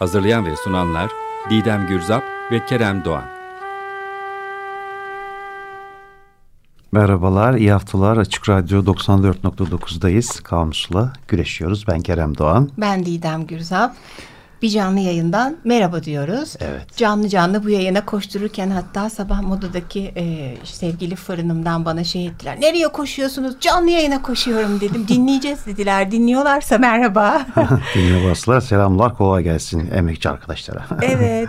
Hazırlayan ve sunanlar Didem Gürzap ve Kerem Doğan. Merhabalar, iyi haftalar. Açık Radyo 94.9'dayız. Kamusla güreşiyoruz. Ben Kerem Doğan. Ben Didem Gürzap bir canlı yayından merhaba diyoruz. Evet. Canlı canlı bu yayına koştururken hatta sabah modadaki e, sevgili fırınımdan bana şey ettiler. Nereye koşuyorsunuz? Canlı yayına koşuyorum dedim. Dinleyeceğiz dediler. Dinliyorlarsa merhaba. Dinliyorlarsa selamlar kolay gelsin emekçi arkadaşlara. evet.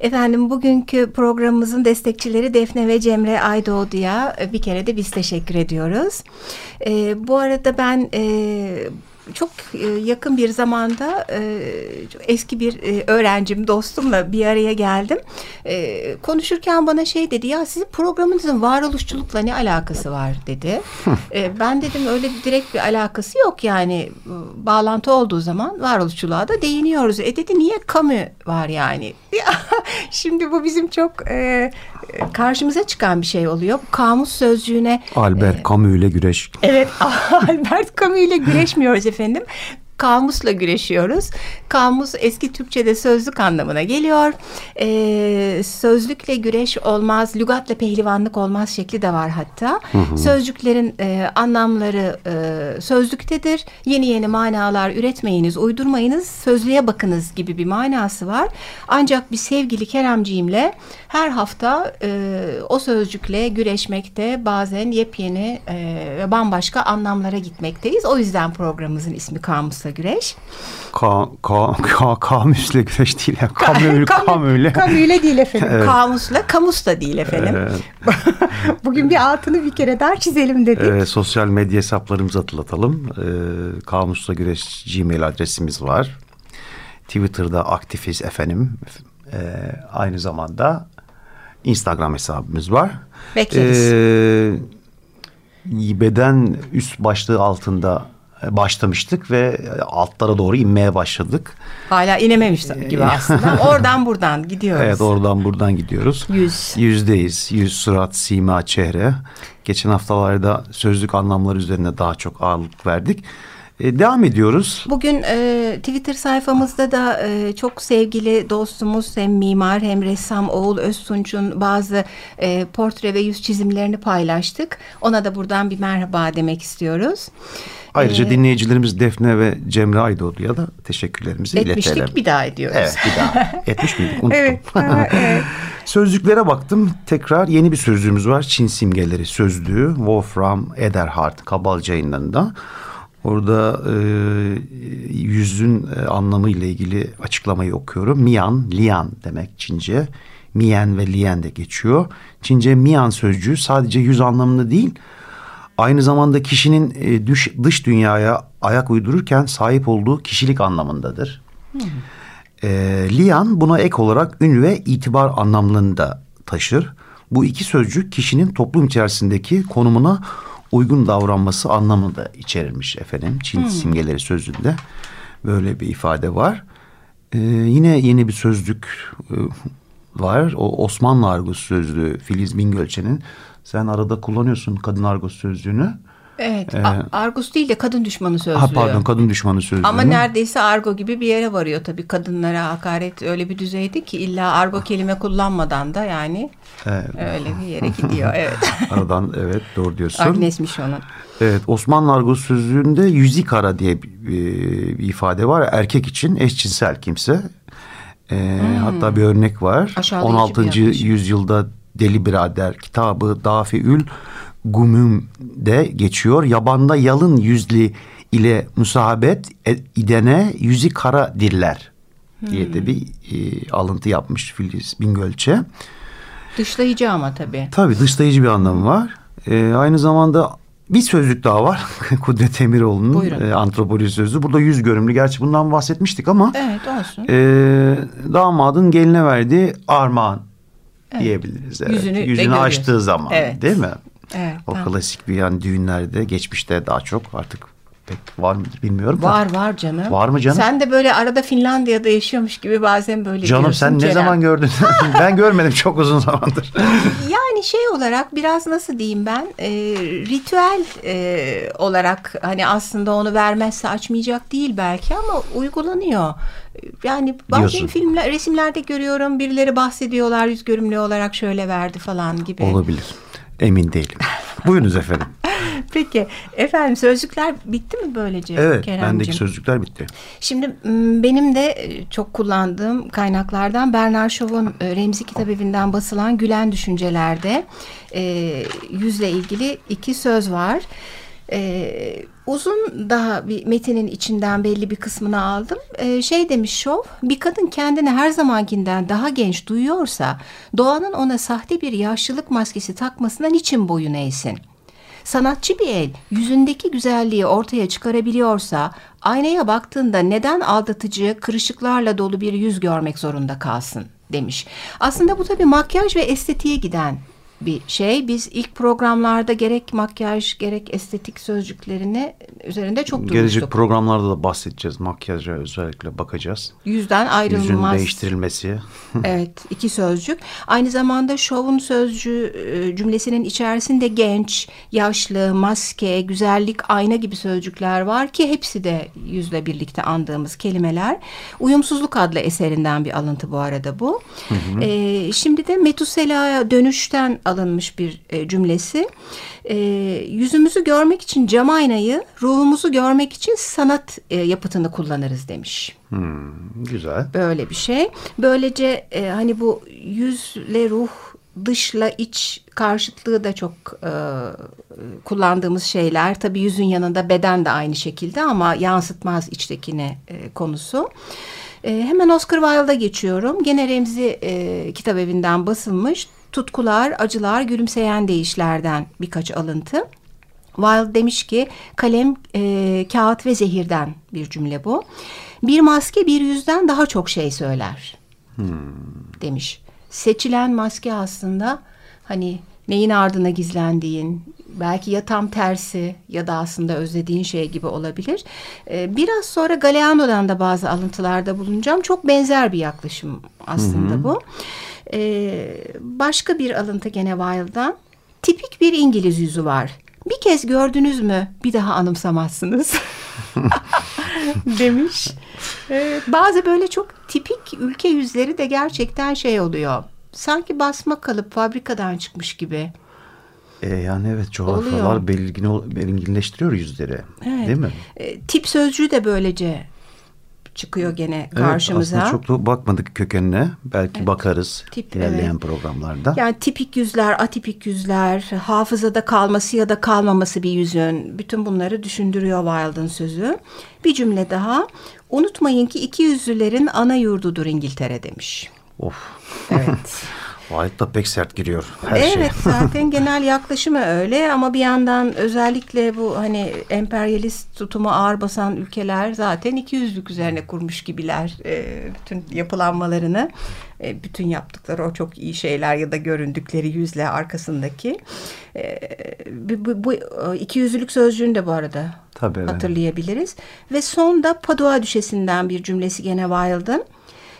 Efendim bugünkü programımızın destekçileri Defne ve Cemre Aydoğdu'ya e, bir kere de biz teşekkür ediyoruz. E, bu arada ben e, çok e, yakın bir zamanda e, eski bir e, öğrencim, dostumla bir araya geldim. Konuşurken bana şey dedi ya sizin programınızın varoluşçulukla ne alakası var dedi. Ben dedim öyle direkt bir alakası yok yani bağlantı olduğu zaman varoluşçuluğa da değiniyoruz. E dedi niye kamu var yani? Şimdi bu bizim çok karşımıza çıkan bir şey oluyor. Bu kamus sözcüğüne... Albert e, Camus ile güreş. Evet Albert Camus ile güreşmiyoruz efendim kamusla güreşiyoruz. Kamus eski Türkçe'de sözlük anlamına geliyor. Ee, sözlükle güreş olmaz, lügatla pehlivanlık olmaz şekli de var hatta. Hı hı. Sözcüklerin e, anlamları e, sözlüktedir. Yeni yeni manalar üretmeyiniz, uydurmayınız, sözlüğe bakınız gibi bir manası var. Ancak bir sevgili Keremciğimle her hafta e, o sözcükle güreşmekte bazen yepyeni e, ve bambaşka anlamlara gitmekteyiz. O yüzden programımızın ismi Kamusla güreş. Ka, ka, ka, kamusla güreş değil. Yani. Kamül, kamüle. Kamüle değil efendim. Evet. Kamusla, kamus da değil efendim. Evet. Bugün bir altını bir kere daha çizelim dedik. Evet, sosyal medya hesaplarımızı hatırlatalım. Ee, kamusla güreş gmail adresimiz var. Twitter'da aktifiz efendim. Ee, aynı zamanda Instagram hesabımız var. Bekleriz. Ee, beden üst başlığı altında başlamıştık ve altlara doğru inmeye başladık. Hala inememiş gibi aslında. oradan buradan gidiyoruz. Evet oradan buradan gidiyoruz. Yüz. Yüzdeyiz. Yüz, surat, sima, çehre. Geçen haftalarda sözlük anlamları üzerine daha çok ağırlık verdik. E, devam ediyoruz. Bugün e, Twitter sayfamızda da e, çok sevgili dostumuz hem mimar hem ressam Oğul Öztunç'un bazı e, portre ve yüz çizimlerini paylaştık. Ona da buradan bir merhaba demek istiyoruz. Ayrıca ee, dinleyicilerimiz Defne ve Cemre Aydoğdu'ya da teşekkürlerimizi etmiştik, iletelim. bir daha ediyoruz. Evet bir daha. Etmiş miydik? Unuttum. evet, evet. Sözlüklere baktım. Tekrar yeni bir sözlüğümüz var. Çin simgeleri sözlüğü. Wolfram Ederhard Kabalca yayınlarında. Orada e, yüzün e, anlamı ile ilgili açıklamayı okuyorum. Mian, lian demek Çince. Mien ve lien de geçiyor. Çince mian sözcüğü sadece yüz anlamında değil, aynı zamanda kişinin e, dış, dış dünyaya ayak uydururken sahip olduğu kişilik anlamındadır. Hmm. E, lian buna ek olarak ün ve itibar anlamlarını da taşır. Bu iki sözcük kişinin toplum içerisindeki konumuna uygun davranması anlamında içerilmiş efendim. Çin hmm. simgeleri sözünde böyle bir ifade var. Ee, yine yeni bir sözlük e, var. O Osmanlı argosu sözlüğü Filiz Bingölçen'in. Sen arada kullanıyorsun kadın argos sözlüğünü. Evet. Ee, Argus değil de kadın düşmanı sözlüğü. Ha pardon kadın düşmanı sözlüğü. Ama neredeyse argo gibi bir yere varıyor tabii. Kadınlara hakaret öyle bir düzeyde ki illa argo kelime kullanmadan da yani evet. öyle bir yere gidiyor. Evet. Aradan evet doğru diyorsun. Agnes'miş onun. Evet Osmanlı argo sözlüğünde yüzikara diye bir, bir ifade var. Erkek için eşcinsel kimse. Ee, hmm. Hatta bir örnek var. Aşağılayıcı 16. Bir yüzyılda Deli Birader kitabı Dafiül Gumüm'de geçiyor. Yabanda yalın yüzlü ile musahabet idene yüzü kara diller diye de bir e, alıntı yapmış Filiz Bingölç'e. Dışlayıcı ama tabii. Tabii dışlayıcı bir anlamı var. E, aynı zamanda bir sözlük daha var. Kudret Emiroğlu'nun e, antropoloji sözlüğü. Burada yüz görümlü. Gerçi bundan bahsetmiştik ama Evet olsun. e, damadın geline verdiği armağan diyebiliriz. Evet. Yüzünü de Yüzünü açtığı zaman Evet. değil mi? Evet, O tamam. klasik bir yani düğünlerde geçmişte daha çok artık pek var mıdır bilmiyorum da. Var var canım. Var mı canım? Sen de böyle arada Finlandiya'da yaşıyormuş gibi bazen böyle Canım sen ne Kerem. zaman gördün? ben görmedim çok uzun zamandır. Yani şey olarak biraz nasıl diyeyim ben e, ritüel e, olarak hani aslında onu vermezse açmayacak değil belki ama uygulanıyor. Yani bazen Diyorsun. filmler, resimlerde görüyorum birileri bahsediyorlar yüz görümlü olarak şöyle verdi falan gibi. Olabilir. Emin değilim. Buyurunuz efendim. Peki efendim sözlükler bitti mi böylece Evet Keremcim? bendeki sözlükler bitti. Şimdi benim de e, çok kullandığım kaynaklardan Bernard Shaw'un e, Remzi Kitabevi'nden basılan Gülen Düşünceler'de e, yüzle ilgili iki söz var. E, uzun daha bir metinin içinden belli bir kısmını aldım. E, şey demiş Shaw, bir kadın kendini her zamankinden daha genç duyuyorsa doğanın ona sahte bir yaşlılık maskesi takmasına niçin boyun eğsin? Sanatçı bir el yüzündeki güzelliği ortaya çıkarabiliyorsa aynaya baktığında neden aldatıcı, kırışıklarla dolu bir yüz görmek zorunda kalsın demiş. Aslında bu tabii makyaj ve estetiğe giden bir şey. Biz ilk programlarda gerek makyaj gerek estetik sözcüklerini üzerinde çok Gelecek durmuştuk. programlarda da bahsedeceğiz. Makyaja özellikle bakacağız. Yüzden Yüzün ayrılmaz. değiştirilmesi. Evet, iki sözcük. Aynı zamanda şovun sözcüğü e, cümlesinin içerisinde genç, yaşlı, maske, güzellik, ayna gibi sözcükler var ki hepsi de yüzle birlikte andığımız kelimeler. Uyumsuzluk adlı eserinden bir alıntı bu arada bu. E, şimdi de Metusela'ya dönüşten alınmış bir e, cümlesi. E, yüzümüzü görmek için cam aynayı, ruhumuzu görmek için sanat e, yapıtını kullanırız demiş. Hmm, güzel. Böyle bir şey. Böylece e, hani bu yüzle ruh dışla iç karşıtlığı da çok e, kullandığımız şeyler. Tabii yüzün yanında beden de aynı şekilde ama yansıtmaz içtekine e, konusu. E, hemen Oscar Wilde'a geçiyorum. Gene Remzi e, kitap evinden basılmış. Tutkular, acılar, gülümseyen değişlerden birkaç alıntı. Wilde demiş ki kalem, e, kağıt ve zehirden bir cümle bu. Bir maske bir yüzden daha çok şey söyler demiş. Seçilen maske aslında hani neyin ardına gizlendiğin, belki ya tam tersi ya da aslında özlediğin şey gibi olabilir. Ee, biraz sonra Galeano'dan da bazı alıntılarda bulunacağım. Çok benzer bir yaklaşım aslında bu. Ee, başka bir alıntı gene Wilde'dan. Tipik bir İngiliz yüzü var. Bir kez gördünüz mü bir daha anımsamazsınız. demiş. Evet, bazı böyle çok tipik ülke yüzleri de gerçekten şey oluyor. Sanki basma kalıp fabrikadan çıkmış gibi. E, yani evet coğrafyalar belirgin, belirginleştiriyor yüzleri. Evet. Değil mi? E, tip sözcüğü de böylece çıkıyor gene karşımıza. Evet, aslında çok da bakmadık kökenine. Belki bakarız Tip, ilerleyen evet. programlarda. Yani tipik yüzler, atipik yüzler, hafızada kalması ya da kalmaması bir yüzün. Bütün bunları düşündürüyor Wilde'ın sözü. Bir cümle daha. Unutmayın ki iki yüzlülerin ana yurdudur İngiltere demiş. Of. Evet. White da pek sert giriyor her şey. evet zaten genel yaklaşımı öyle ama bir yandan özellikle bu hani emperyalist tutumu ağır basan ülkeler zaten iki yüzlük üzerine kurmuş gibiler e, bütün yapılanmalarını e, bütün yaptıkları o çok iyi şeyler ya da göründükleri yüzle arkasındaki e, bu, bu, bu iki yüzlülük sözcüğünü de bu arada Tabii, evet. hatırlayabiliriz ve son da Padua Düşesi'nden bir cümlesi gene Wilde'ın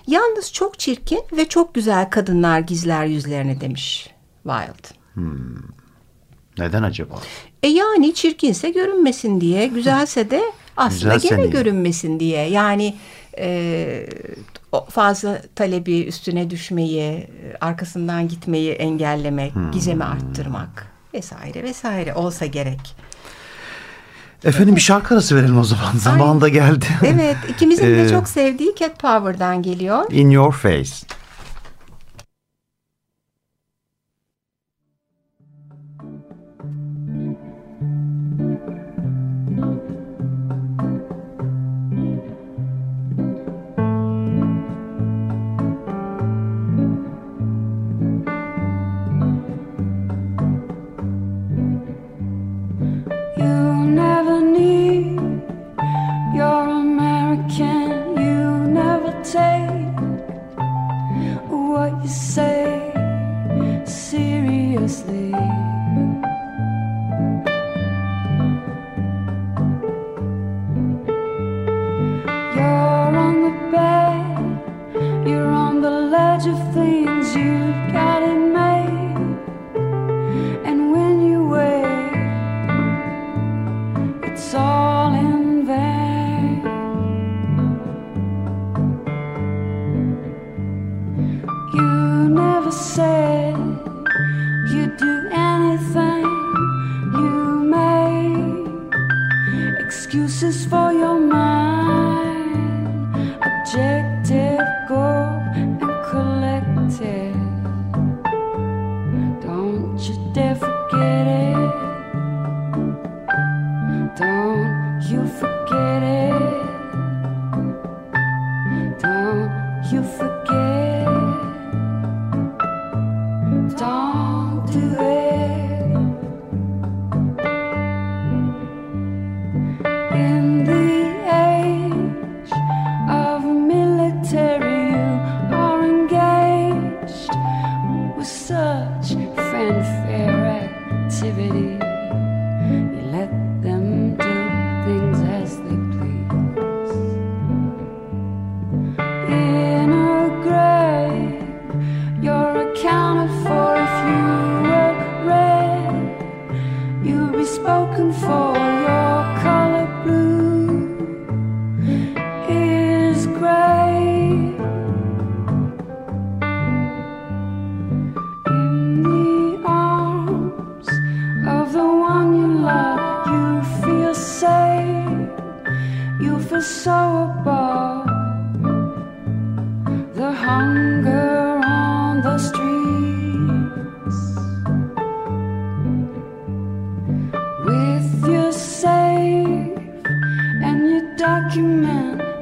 Yalnız çok çirkin ve çok güzel kadınlar gizler yüzlerini demiş Wilde. Neden acaba? E yani çirkinse görünmesin diye, güzelse de aslında Güzelse gene görünmesin diye. Yani e, fazla talebi üstüne düşmeyi, arkasından gitmeyi engellemek, Hmm. gizemi arttırmak vesaire vesaire olsa gerek. Efendim bir şarkı arası verelim o zaman. Zamanında geldi. Evet, ikimizin de Ee, çok sevdiği Cat Power'dan geliyor. In Your Face. Forget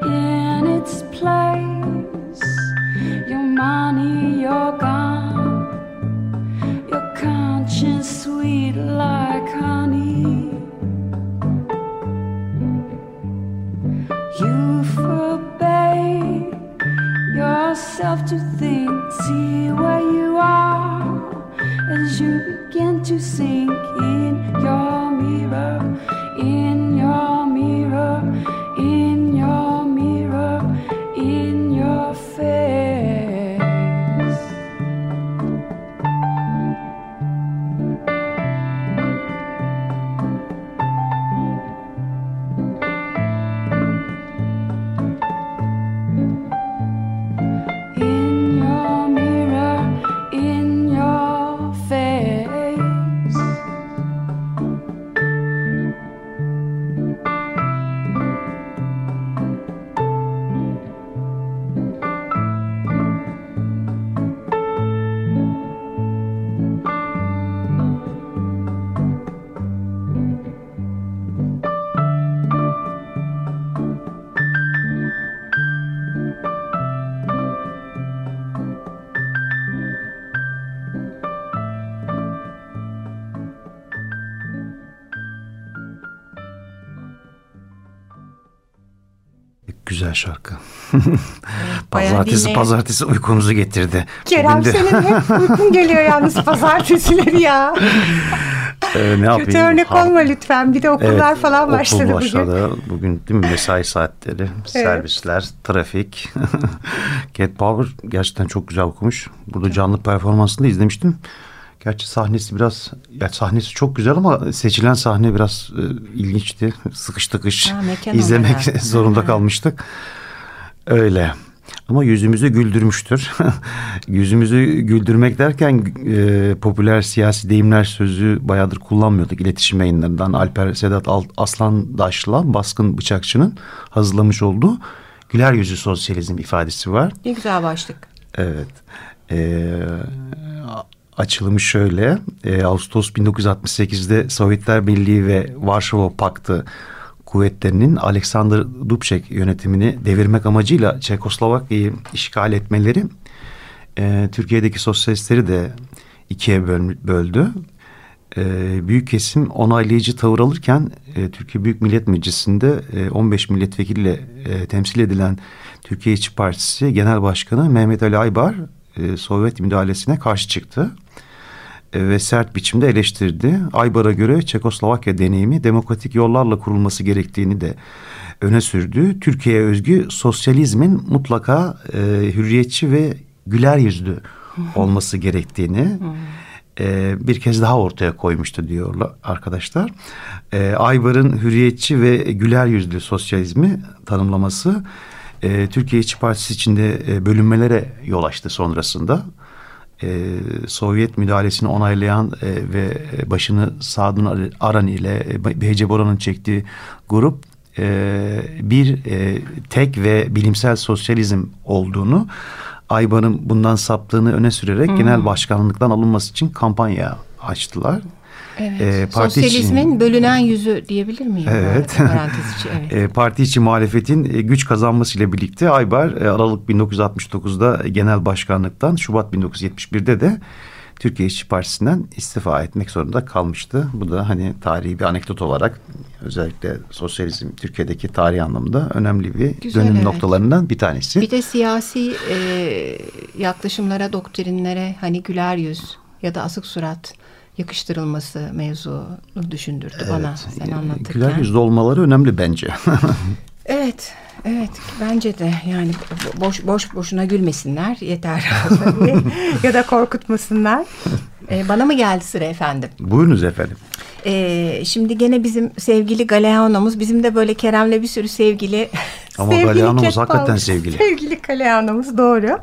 in its place, your money, your gun, your conscience sweet like honey. You forbade yourself to think, see where you are as you begin to sink in your Güzel şarkı. pazartesi pazartesi uykumuzu getirdi. Kerem Bugün de- senin hep uykun geliyor yalnız pazartesileri ya. Ee, ne yapayım? Kötü örnek Ha- olma lütfen. Bir de okullar Evet, falan okul başladı bugün. başladı. Bugün değil mi mesai saatleri, servisler, trafik. Cat Power gerçekten çok güzel okumuş. Burada canlı performansını da izlemiştim. Gerçi sahnesi biraz, ya sahnesi çok güzel ama seçilen sahne biraz e, ilginçti. Sıkış tıkış Ha, izlemek olarak. zorunda kalmıştık. Öyle. Ama yüzümüzü güldürmüştür. yüzümüzü güldürmek derken e, popüler siyasi deyimler sözü bayağıdır kullanmıyorduk. İletişim yayınlarından Alper Sedat Al- Aslandaş'la Baskın Bıçakçı'nın hazırlamış olduğu güler yüzü sosyalizm ifadesi var. Ne güzel başlık. Evet. Ee, açılımı şöyle. Ee, Ağustos 1968'de Sovyetler Birliği ve Varşova Paktı kuvvetlerinin Alexander Dubček yönetimini devirmek amacıyla Çekoslovakya'yı işgal etmeleri e, Türkiye'deki sosyalistleri de ikiye böl- böldü. e, büyük kesim onaylayıcı tavır alırken e, Türkiye Büyük Millet Meclisi'nde e, 15 milletvekiliyle e, temsil edilen Türkiye İşçi Partisi Genel Başkanı Mehmet Ali Aybar e, Sovyet müdahalesine karşı çıktı e, ve sert biçimde eleştirdi. Aybar'a göre Çekoslovakya deneyimi demokratik yollarla kurulması gerektiğini de öne sürdü. Türkiye'ye özgü sosyalizmin mutlaka e, hürriyetçi ve güler yüzlü olması gerektiğini e, bir kez daha ortaya koymuştu diyorlar arkadaşlar. E, Aybar'ın hürriyetçi ve güler yüzlü sosyalizmi tanımlaması e, Türkiye İşçi Partisi içinde e, bölünmelere yol açtı sonrasında. E, Sovyet müdahalesini onaylayan e, ve başını Sadun Aran ile e, Behce Boran'ın çektiği grup e, bir e, tek ve bilimsel sosyalizm olduğunu Aybar'ın bundan saptığını öne sürerek Hmm. genel başkanlıktan alınması için kampanya açtılar. Evet. E, parti Sosyalizmin için- bölünen yüzü diyebilir miyim? Evet. Parantez içi, evet. E, parti içi muhalefetin e, güç kazanmasıyla birlikte Aybar e, Aralık 1969'da genel başkanlıktan Şubat 1971'de de Türkiye İşçi Partisi'nden istifa etmek zorunda kalmıştı. Bu da hani tarihi bir anekdot olarak özellikle sosyalizm Türkiye'deki tarih anlamında önemli bir Güzel, dönüm evet. noktalarından bir tanesi. Bir de siyasi e, yaklaşımlara, doktrinlere hani güler yüz ya da asık surat yakıştırılması mevzunu düşündürdü bana sen E, anlatırken. Güler yüzlü olmaları önemli bence. Evet, evet bence de yani bo- boş boş boşuna gülmesinler yeter ya da korkutmasınlar. E, bana mı geldi sıra efendim? Buyurunuz efendim. Ee, şimdi gene bizim sevgili Galeano'muz bizim de böyle Kerem'le bir sürü sevgili Ama sevgili Galeano'muz hakikaten sevgili. Sevgili Galeano'muz doğru.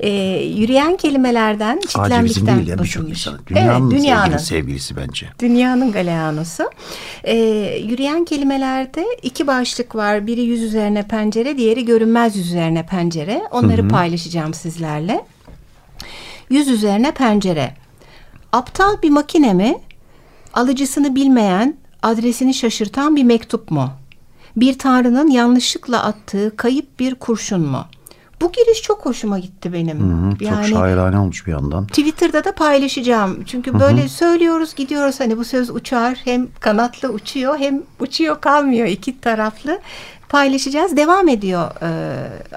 Ee, yürüyen kelimelerden Sadece çitlenmekten bizim değil ya birçok insanın. Dünyanın, evet, dünyanın. sevgili sevgilisi bence. Dünyanın Galeanosu. Ee, yürüyen kelimelerde iki başlık var. Biri yüz üzerine pencere, diğeri görünmez yüz üzerine pencere. Onları paylaşacağım sizlerle. Yüz üzerine pencere. Aptal bir makine mi? Alıcısını bilmeyen, adresini şaşırtan bir mektup mu? Bir tanrının yanlışlıkla attığı kayıp bir kurşun mu? Bu giriş çok hoşuma gitti benim. Hı, çok şairane olmuş bir yandan. Twitter'da da paylaşacağım. Çünkü böyle söylüyoruz gidiyoruz hani bu söz uçar hem kanatlı uçuyor hem uçuyor kalmıyor iki taraflı paylaşacağız. Devam ediyor e,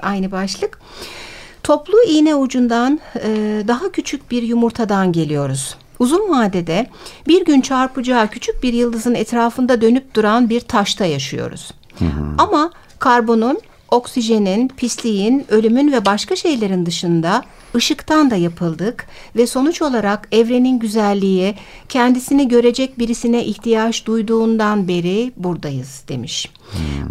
aynı başlık. Toplu iğne ucundan e, daha küçük bir yumurtadan geliyoruz. Uzun vadede bir gün çarpacağı küçük bir yıldızın etrafında dönüp duran bir taşta yaşıyoruz. Ama karbonun, oksijenin, pisliğin, ölümün ve başka şeylerin dışında ışıktan da yapıldık ve sonuç olarak evrenin güzelliği kendisini görecek birisine ihtiyaç duyduğundan beri buradayız demiş.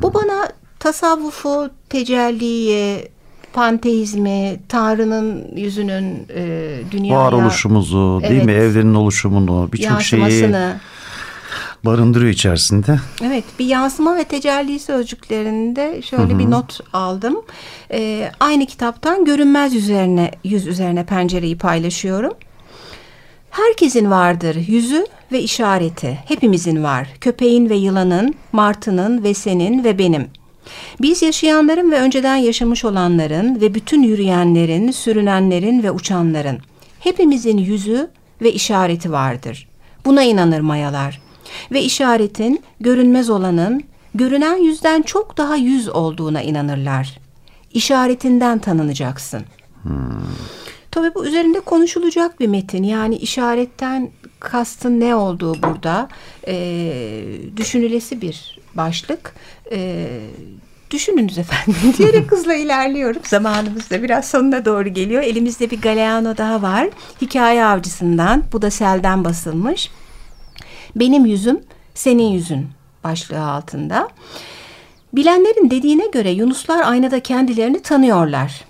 Bu bana tasavvufu, tecelliyi, panteizmi, Tanrı'nın yüzünün e, dünyaya Varoluşumuzu değil mi? Evet. Evrenin oluşumunu birçok şeyi barındırıyor içerisinde. Evet bir yansıma ve tecelli sözcüklerinde şöyle bir not aldım. Ee, aynı kitaptan görünmez üzerine yüz üzerine pencereyi paylaşıyorum. Herkesin vardır yüzü ve işareti. Hepimizin var. Köpeğin ve yılanın, martının ve senin ve benim. Biz yaşayanların ve önceden yaşamış olanların ve bütün yürüyenlerin, sürünenlerin ve uçanların. Hepimizin yüzü ve işareti vardır. Buna inanır mayalar. Ve işaretin, görünmez olanın, görünen yüzden çok daha yüz olduğuna inanırlar. İşaretinden tanınacaksın. Tabii bu üzerinde konuşulacak bir metin. Yani işaretten kastın ne olduğu burada e, düşünülesi bir başlık. E, düşününüz efendim diyerek hızla ilerliyorum. Zamanımız da biraz sonuna doğru geliyor. Elimizde bir Galeano daha var. Hikaye avcısından. Bu da selden basılmış. Benim yüzüm senin yüzün başlığı altında. Bilenlerin dediğine göre Yunuslar aynada kendilerini tanıyorlar.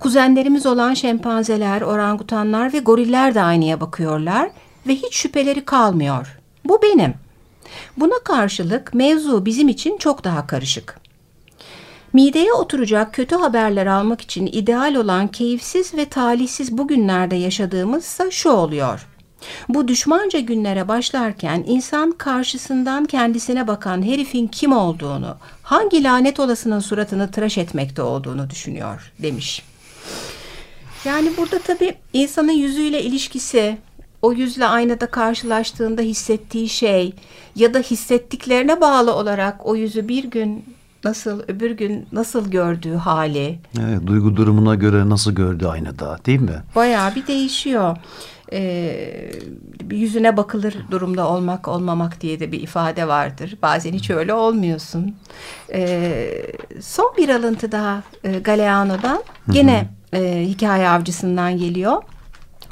Kuzenlerimiz olan şempanzeler, orangutanlar ve goriller de aynaya bakıyorlar ve hiç şüpheleri kalmıyor. Bu benim. Buna karşılık mevzu bizim için çok daha karışık. Mideye oturacak kötü haberler almak için ideal olan keyifsiz ve talihsiz bugünlerde yaşadığımızsa şu oluyor. Bu düşmanca günlere başlarken insan karşısından kendisine bakan herifin kim olduğunu, hangi lanet olasının suratını tıraş etmekte olduğunu düşünüyor demiş. Yani burada tabii insanın yüzüyle ilişkisi, o yüzle aynada karşılaştığında hissettiği şey ya da hissettiklerine bağlı olarak o yüzü bir gün nasıl öbür gün nasıl gördüğü hali Evet, duygu durumuna göre nasıl gördü aynada değil mi? bayağı bir değişiyor. Ee, yüzüne bakılır durumda olmak olmamak diye de bir ifade vardır. Bazen hiç öyle olmuyorsun. Ee, son bir alıntı daha e, Galeano'dan gene e, hikaye avcısından geliyor.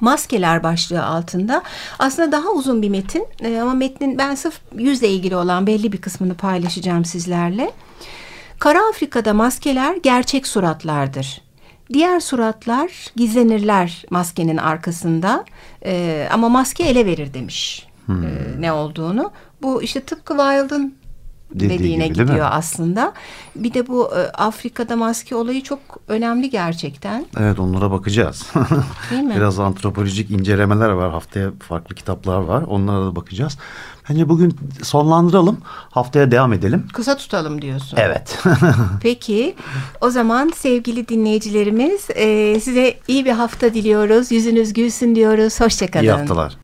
Maskeler başlığı altında. Aslında daha uzun bir metin e, ama metnin ben sırf yüzle ilgili olan belli bir kısmını paylaşacağım sizlerle. Kara Afrika'da maskeler gerçek suratlardır. Diğer suratlar gizlenirler maskenin arkasında Ee, ama maske ele verir demiş ee, ne olduğunu. Bu işte tıpkı Wilde'ın dediğine gibi, gidiyor aslında. Bir de bu e, Afrika'da maske olayı çok önemli gerçekten. Evet onlara bakacağız. Değil mi? Biraz antropolojik incelemeler var. Haftaya farklı kitaplar var. Onlara da bakacağız. Bence bugün sonlandıralım. Haftaya devam edelim. Kısa tutalım diyorsun. Evet. Peki o zaman sevgili dinleyicilerimiz e, size iyi bir hafta diliyoruz. Yüzünüz gülsün diyoruz. Hoşçakalın. İyi haftalar.